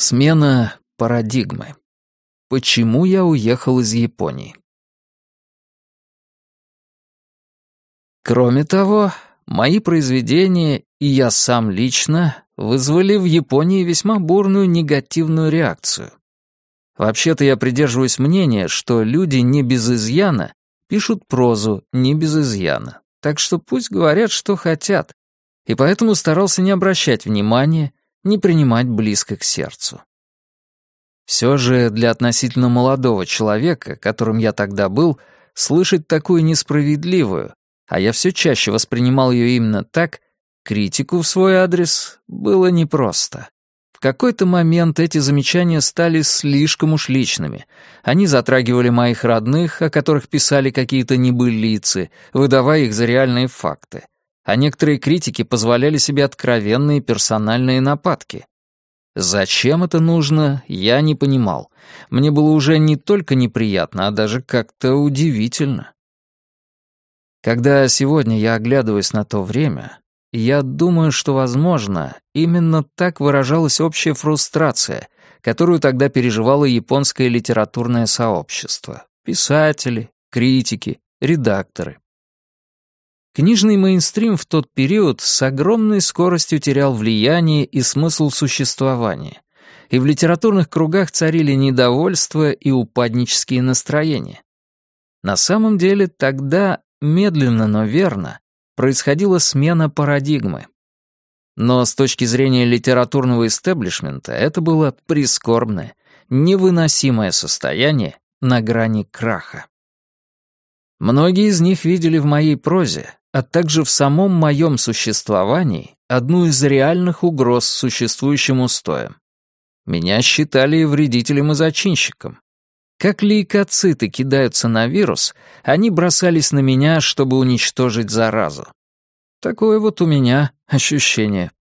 Смена парадигмы. Почему я уехал из Японии? Кроме того, мои произведения и я сам лично вызвали в Японии весьма бурную негативную реакцию. Вообще-то я придерживаюсь мнения, что люди не без изъяна пишут прозу не без изъяна, так что пусть говорят, что хотят, и поэтому старался не обращать внимания не принимать близко к сердцу. Все же для относительно молодого человека, которым я тогда был, слышать такую несправедливую, а я все чаще воспринимал ее именно так, критику в свой адрес было непросто. В какой-то момент эти замечания стали слишком уж личными. Они затрагивали моих родных, о которых писали какие-то небылицы, выдавая их за реальные факты а некоторые критики позволяли себе откровенные персональные нападки. Зачем это нужно, я не понимал. Мне было уже не только неприятно, а даже как-то удивительно. Когда сегодня я оглядываюсь на то время, я думаю, что, возможно, именно так выражалась общая фрустрация, которую тогда переживало японское литературное сообщество. Писатели, критики, редакторы. Книжный мейнстрим в тот период с огромной скоростью терял влияние и смысл существования, и в литературных кругах царили недовольство и упаднические настроения. На самом деле тогда, медленно, но верно, происходила смена парадигмы. Но с точки зрения литературного истеблишмента это было прискорбное, невыносимое состояние на грани краха. Многие из них видели в моей прозе а также в самом моем существовании одну из реальных угроз существующим устоям. Меня считали вредителем и зачинщиком. Как лейкоциты кидаются на вирус, они бросались на меня, чтобы уничтожить заразу. Такое вот у меня ощущение.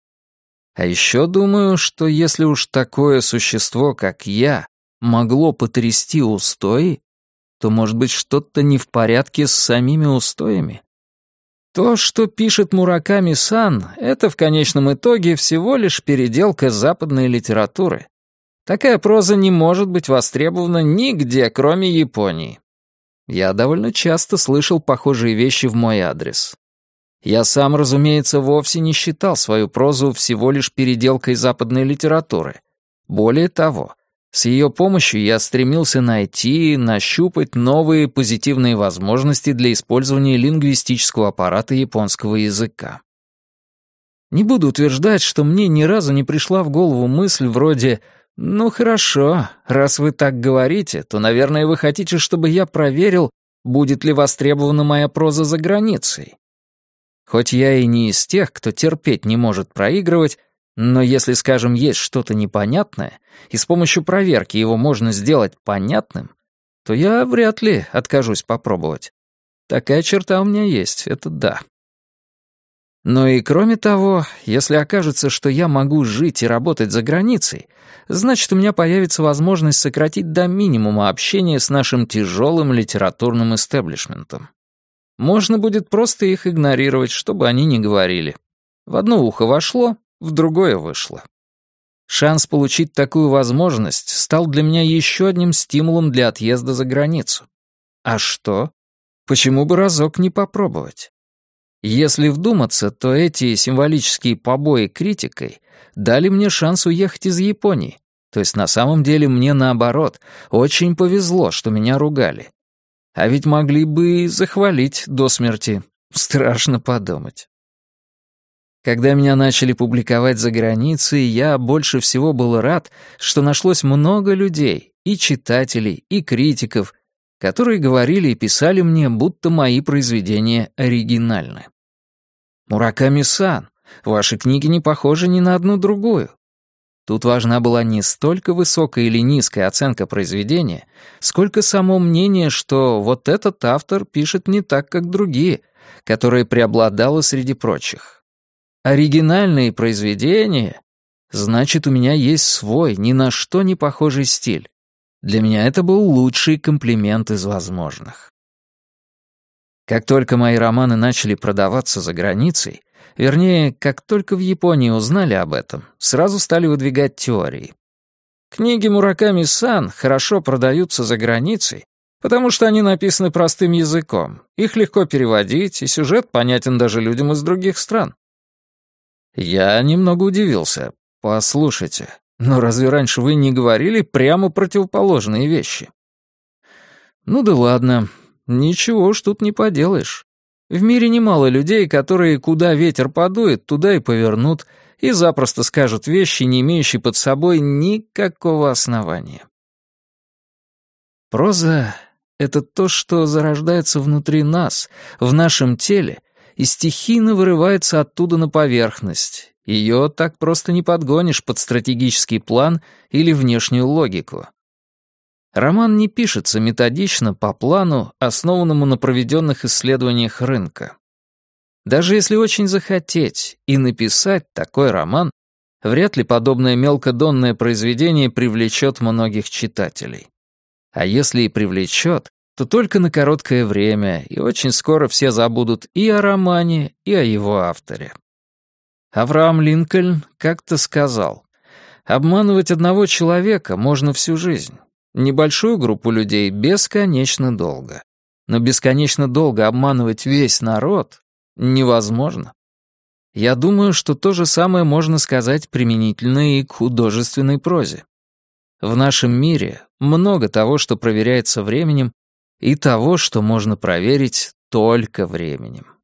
А еще думаю, что если уж такое существо, как я, могло потрясти устои, то, может быть, что-то не в порядке с самими устоями? То, что пишет Мураками-сан, это в конечном итоге всего лишь переделка западной литературы. Такая проза не может быть востребована нигде, кроме Японии. Я довольно часто слышал похожие вещи в мой адрес. Я сам, разумеется, вовсе не считал свою прозу всего лишь переделкой западной литературы. Более того, с ее помощью я стремился найти, нащупать новые позитивные возможности для использования лингвистического аппарата японского языка. Не буду утверждать, что мне ни разу не пришла в голову мысль вроде «Ну хорошо, раз вы так говорите, то, наверное, вы хотите, чтобы я проверил, будет ли востребована моя проза за границей». Хоть я и не из тех, кто терпеть не может проигрывать, но если, скажем, есть что-то непонятное, и с помощью проверки его можно сделать понятным, то я вряд ли откажусь попробовать. Такая черта у меня есть, это да. Но и кроме того, если окажется, что я могу жить и работать за границей, значит, у меня появится возможность сократить до минимума общение с нашим тяжелым литературным истеблишментом. Можно будет просто их игнорировать, чтобы они не говорили. В одно ухо вошло, в другое вышло. Шанс получить такую возможность стал для меня еще одним стимулом для отъезда за границу. А что? Почему бы разок не попробовать? Если вдуматься, то эти символические побои критикой дали мне шанс уехать из Японии. То есть на самом деле мне наоборот, очень повезло, что меня ругали. А ведь могли бы и захвалить до смерти. Страшно подумать. Когда меня начали публиковать за границей, я больше всего был рад, что нашлось много людей, и читателей, и критиков, которые говорили и писали мне, будто мои произведения оригинальны. «Мураками-сан, ваши книги не похожи ни на одну другую». Тут важна была не столько высокая или низкая оценка произведения, сколько само мнение, что вот этот автор пишет не так, как другие, которое преобладало среди прочих. Оригинальные произведения, значит, у меня есть свой, ни на что не похожий стиль. Для меня это был лучший комплимент из возможных. Как только мои романы начали продаваться за границей, вернее, как только в Японии узнали об этом, сразу стали выдвигать теории. Книги Мураками-сан хорошо продаются за границей, потому что они написаны простым языком. Их легко переводить, и сюжет понятен даже людям из других стран. Я немного удивился. Послушайте, но разве раньше вы не говорили прямо противоположные вещи? Ну да ладно, ничего уж тут не поделаешь. В мире немало людей, которые куда ветер подует, туда и повернут, и запросто скажут вещи, не имеющие под собой никакого основания. Проза — это то, что зарождается внутри нас, в нашем теле, и стихийно вырывается оттуда на поверхность. Ее так просто не подгонишь под стратегический план или внешнюю логику. Роман не пишется методично по плану, основанному на проведенных исследованиях рынка. Даже если очень захотеть и написать такой роман, вряд ли подобное мелкодонное произведение привлечет многих читателей. А если и привлечет, то только на короткое время, и очень скоро все забудут и о романе, и о его авторе. Авраам Линкольн как-то сказал, «Обманывать одного человека можно всю жизнь, небольшую группу людей бесконечно долго, но бесконечно долго обманывать весь народ невозможно. Я думаю, что то же самое можно сказать применительно и к художественной прозе. В нашем мире много того, что проверяется временем, и того, что можно проверить только временем.